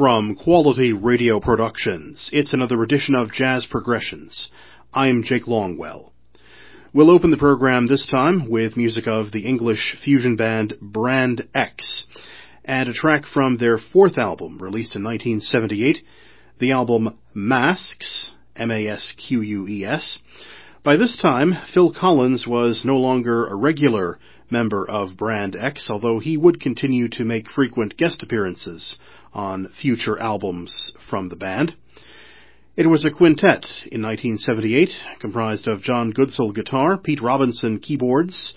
from Quality Radio Productions. It's another edition of Jazz Progressions. I'm Jake Longwell. We'll open the program this time with music of the English fusion band Brand X and a track from their fourth album released in 1978, the album Masques, M-A-S-Q-U-E-S. By this time, Phil Collins was no longer a regular member of Brand X, although he would continue to make frequent guest appearances on future albums from the band. It was a quintet in 1978, comprised of John Goodsall guitar, Pete Robinson keyboards,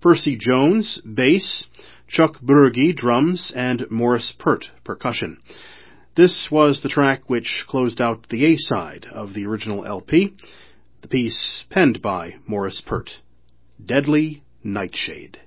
Percy Jones bass, Chuck Burgi drums, and Morris Pert percussion. This was the track which closed out the A side of the original LP, the piece penned by Morris Pert. Deadly Nightshade.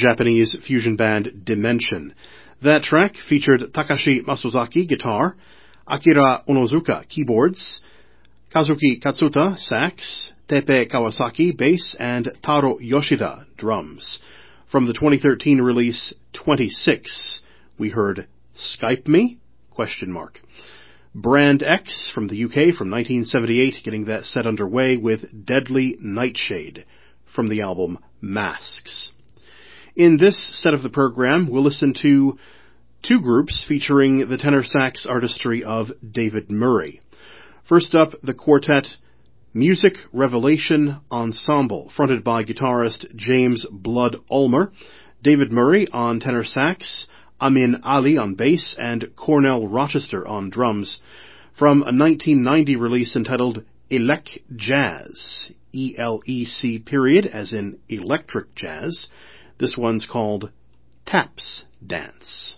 Japanese fusion band Dimension. That track featured Takashi Masuzaki guitar, Akira Onozuka keyboards, Kazuki Katsuta sax, Tepe Kawasaki bass, and Taro Yoshida drums. From the 2013 release 26, we heard Skype Me? Question mark. Brand X from the UK from 1978, getting that set underway with Deadly Nightshade from the album Masques. In this set of the program, we'll listen to two groups featuring the tenor sax artistry of David Murray. First up, the quartet Music Revelation Ensemble, fronted by guitarist James Blood Ulmer, David Murray on tenor sax, Amin Ali on bass, and Cornell Rochester on drums, from a 1990 release entitled Elec Jazz, E-L-E-C period, as in electric jazz. This one's called Taps Dance.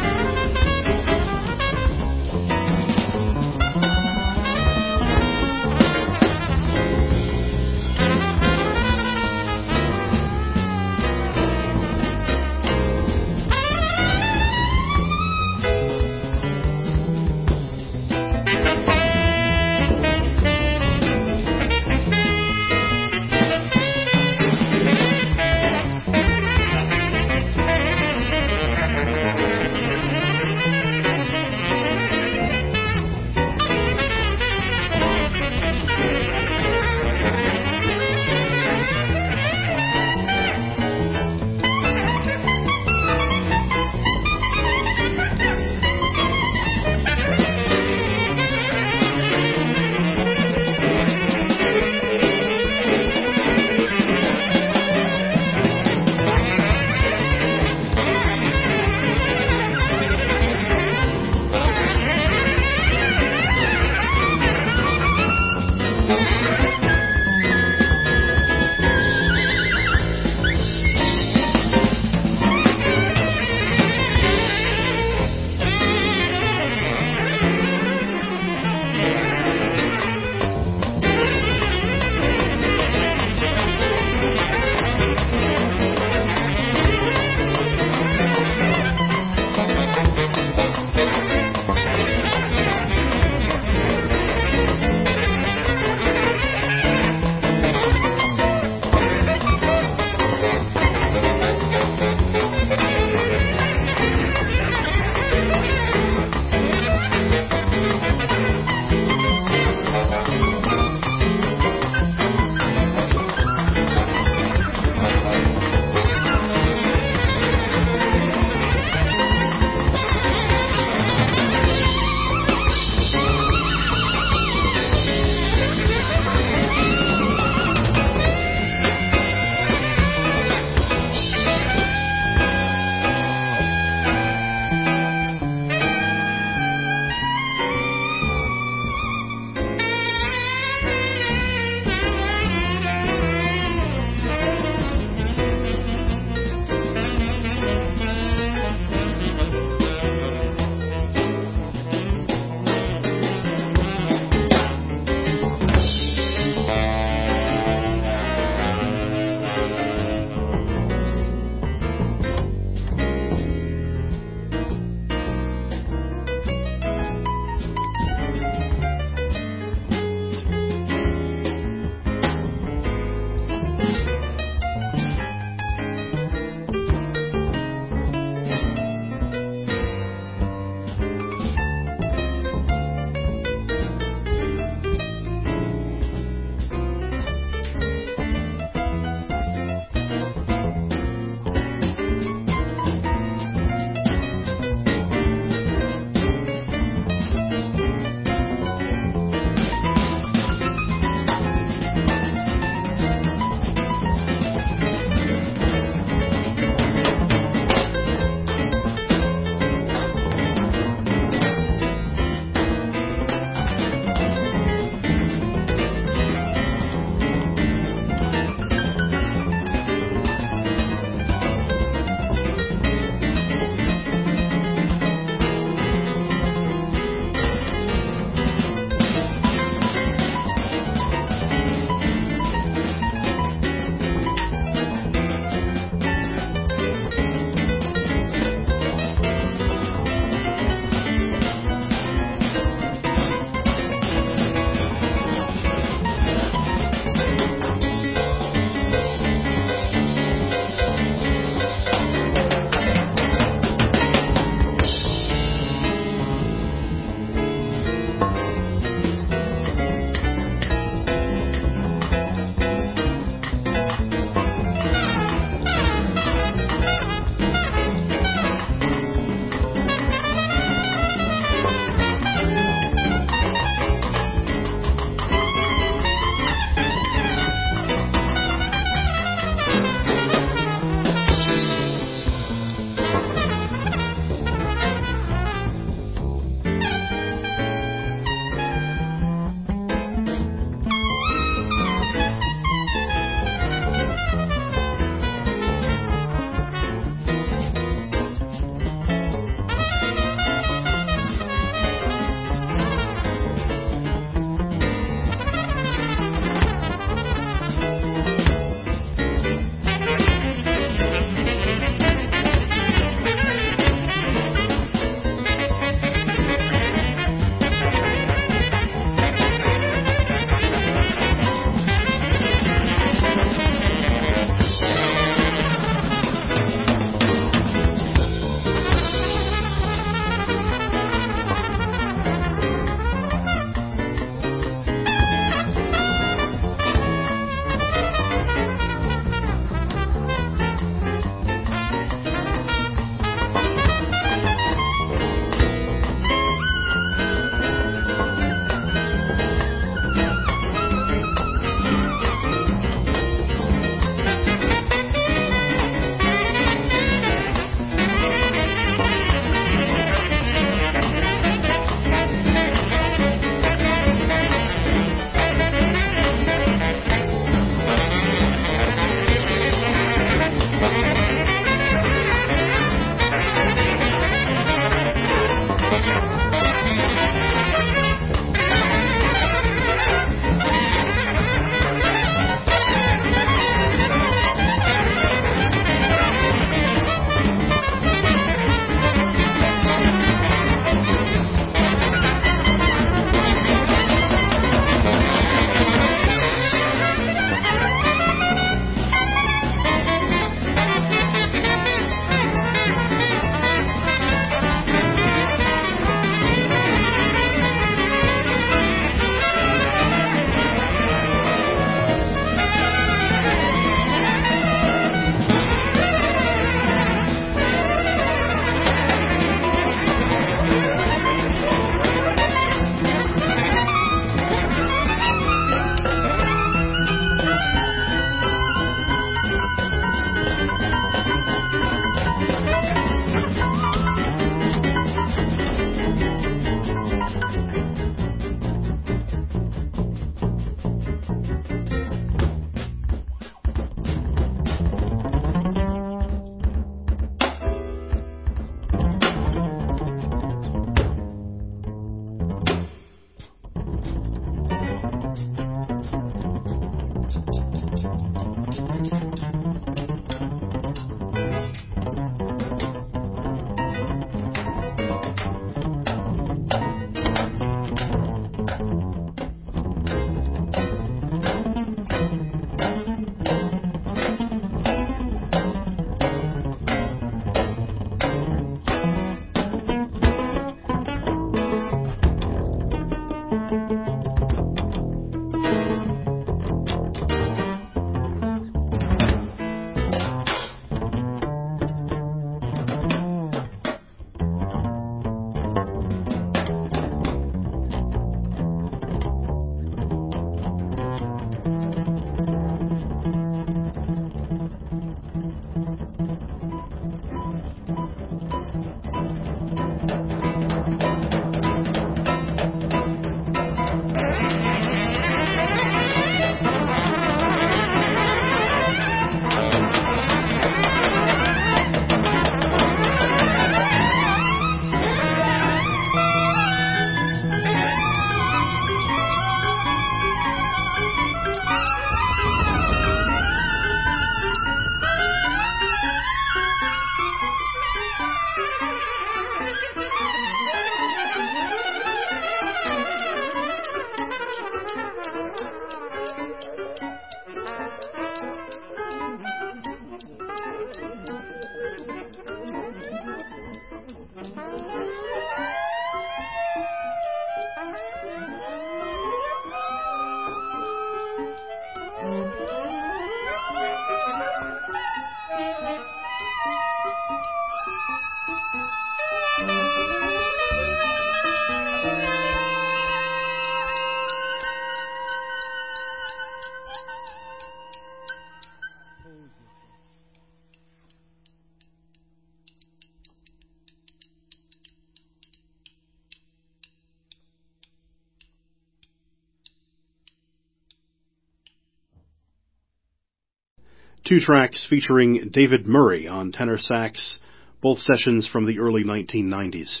Two tracks featuring David Murray on tenor sax, both sessions from the early 1990s.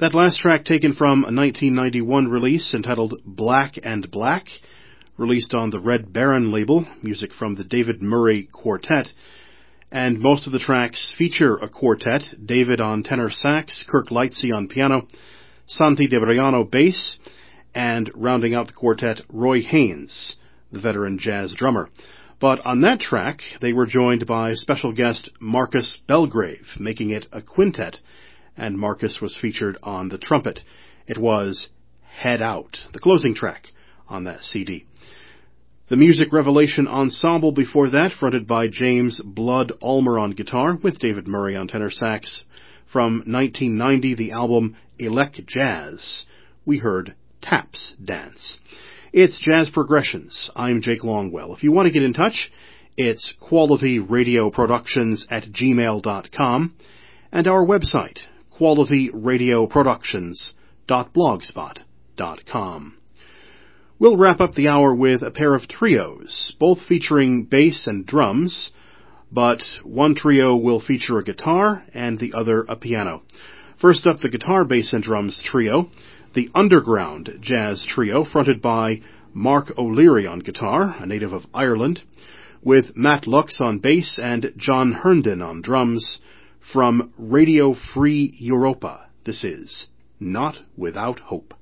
That last track taken from a 1991 release entitled Black and Black, released on the Red Baron label, music from the David Murray Quartet. And most of the tracks feature a quartet, David on tenor sax, Kirk Lightsey on piano, Santi Debriano bass, and rounding out the quartet, Roy Haynes, the veteran jazz drummer. But on that track, they were joined by special guest Marcus Belgrave, making it a quintet, and Marcus was featured on the trumpet. It was Head Out, the closing track on that CD. The Music Revelation Ensemble before that, fronted by James Blood Ulmer on guitar, with David Murray on tenor sax. From 1990, the album Elec Jazz, we heard Taps Dance. It's Jazz Progressions. I'm Jake Longwell. If you want to get in touch, it's qualityradioproductions at gmail.com and our website, qualityradioproductions.blogspot.com. We'll wrap up the hour with a pair of trios, both featuring bass and drums, but one trio will feature a guitar and the other a piano. First up, the guitar, bass, and drums trio the Underground Jazz Trio, fronted by Mark O'Leary on guitar, a native of Ireland, with Matt Lux on bass and John Herndon on drums, from Radio Free Europa. This is Not Without Hope.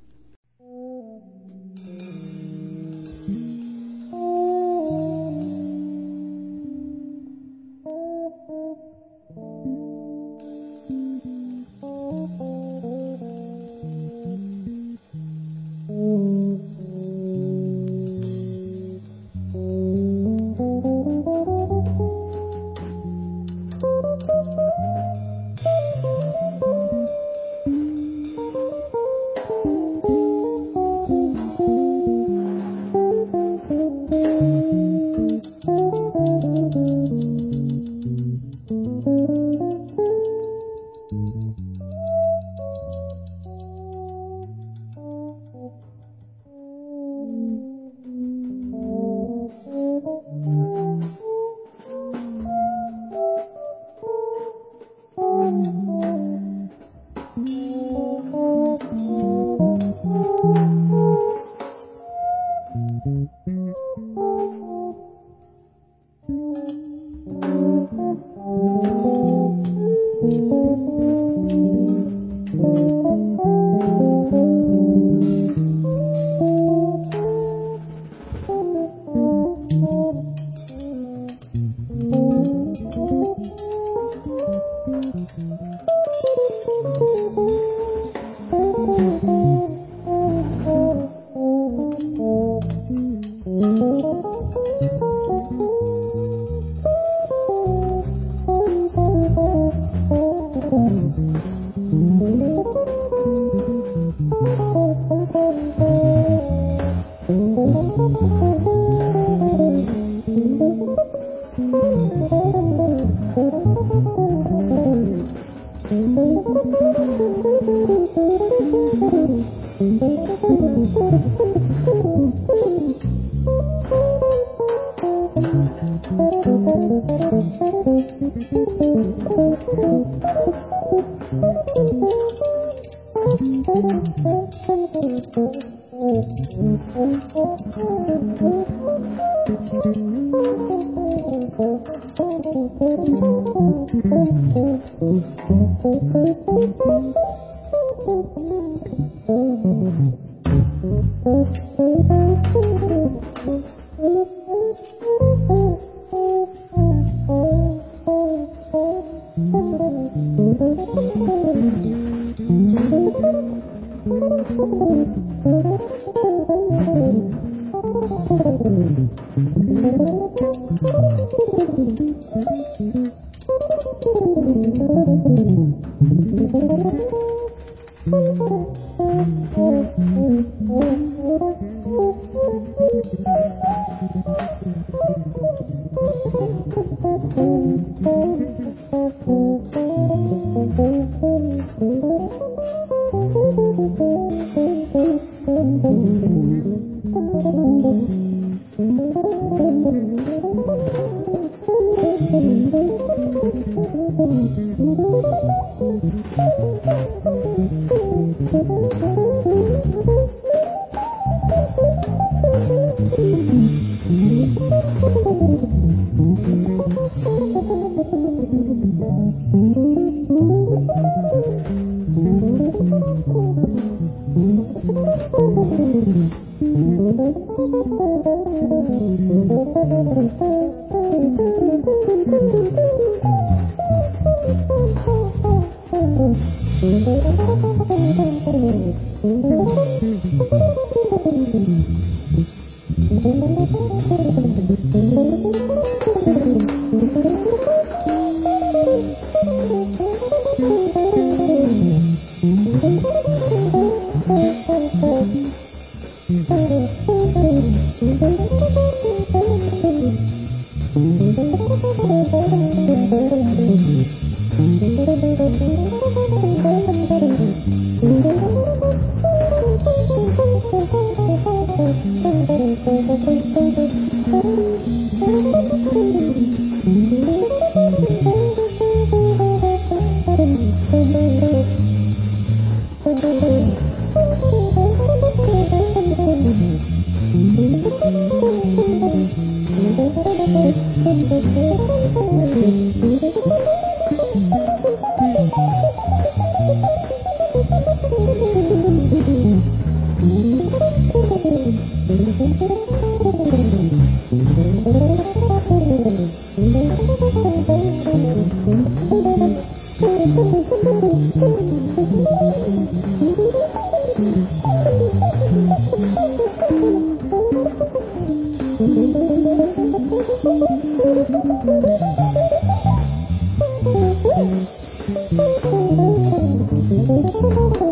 Thank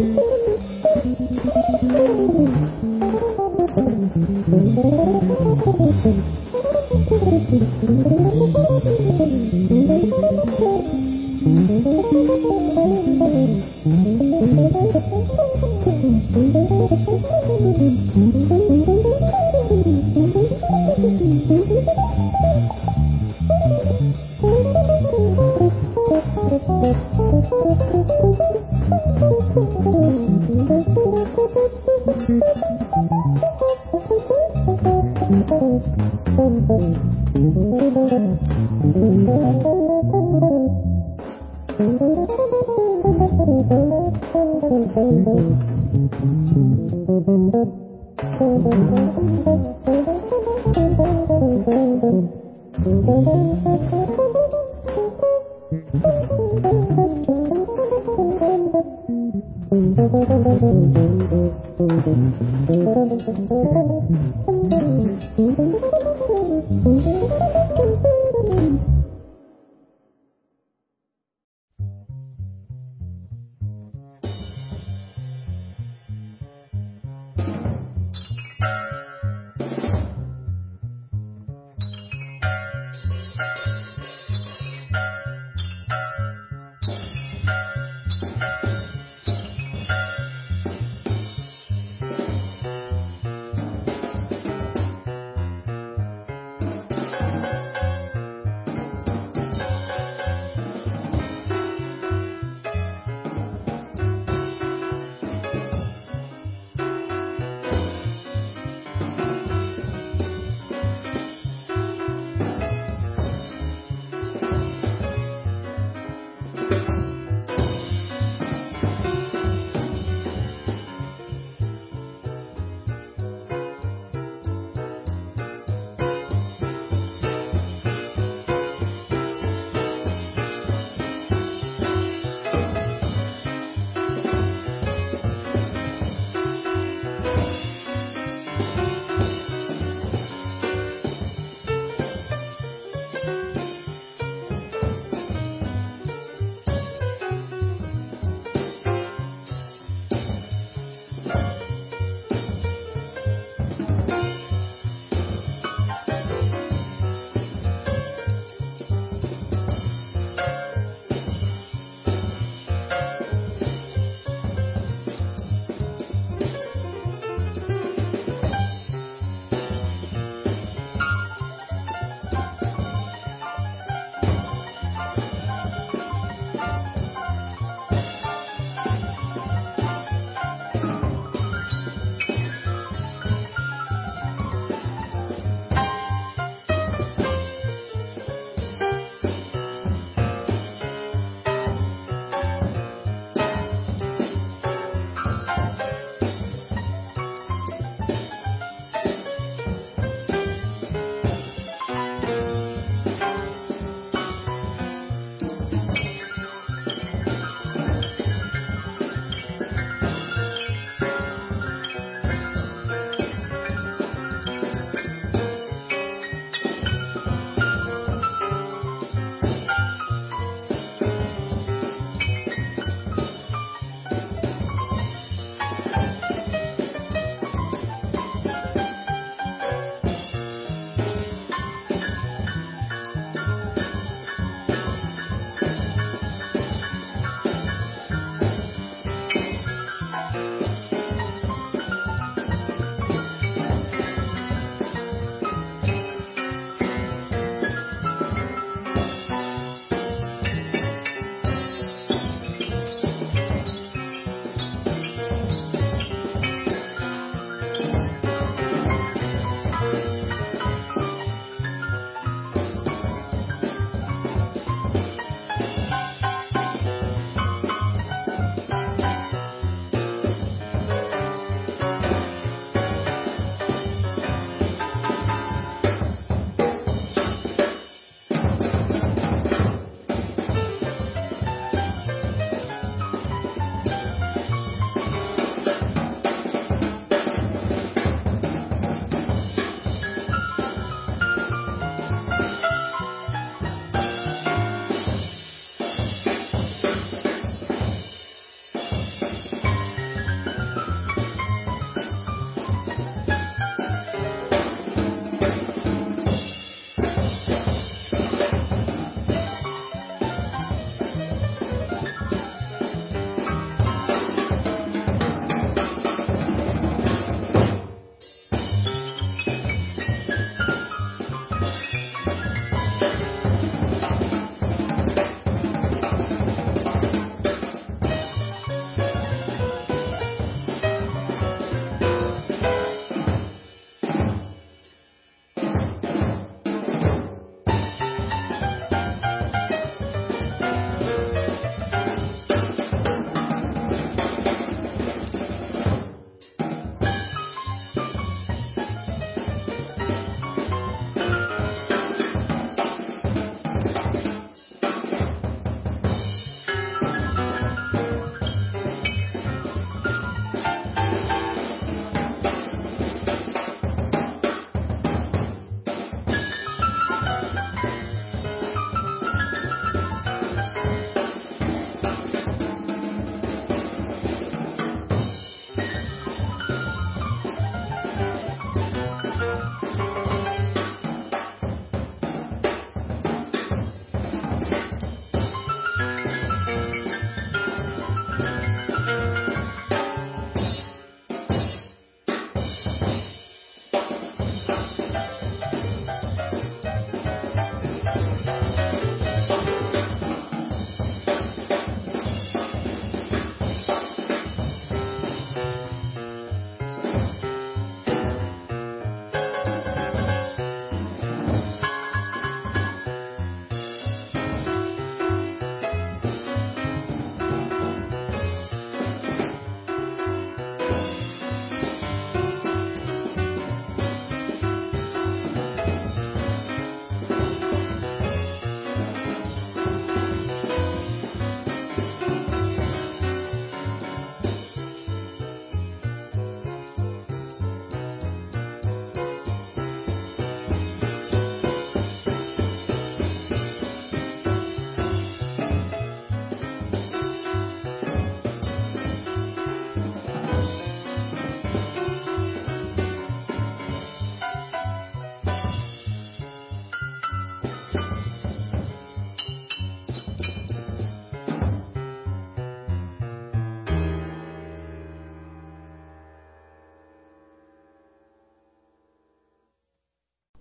you.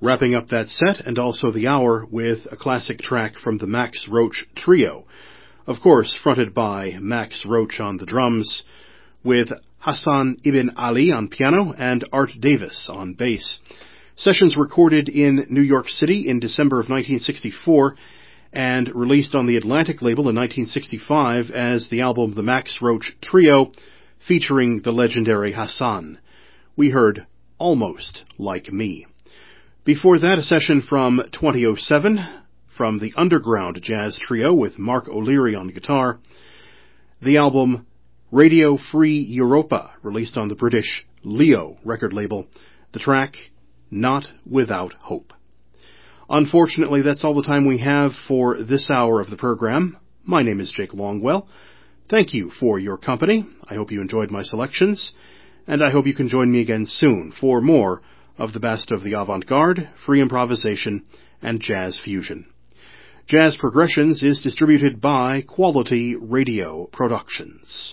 Wrapping up that set and also the hour with a classic track from the Max Roach Trio. Of course, fronted by Max Roach on the drums, with Hasaan Ibn Ali on piano and Art Davis on bass. Sessions recorded in New York City in December of 1964 and released on the Atlantic label in 1965 as the album The Max Roach Trio, featuring the legendary Hasaan. We heard Almost Like Me. Before that, a session from 2007 from the Underground Jazz Trio with Mark O'Leary on guitar. The album Radio Free Europa, released on the British Leo record label. The track Not Without Hope. Unfortunately, that's all the time we have for this hour of the program. My name is Jake Longwell. Thank you for your company. I hope you enjoyed my selections, and I hope you can join me again soon for more of the best of the avant-garde, free improvisation, and jazz fusion. Jazz Progressions is distributed by Quality Radio Productions.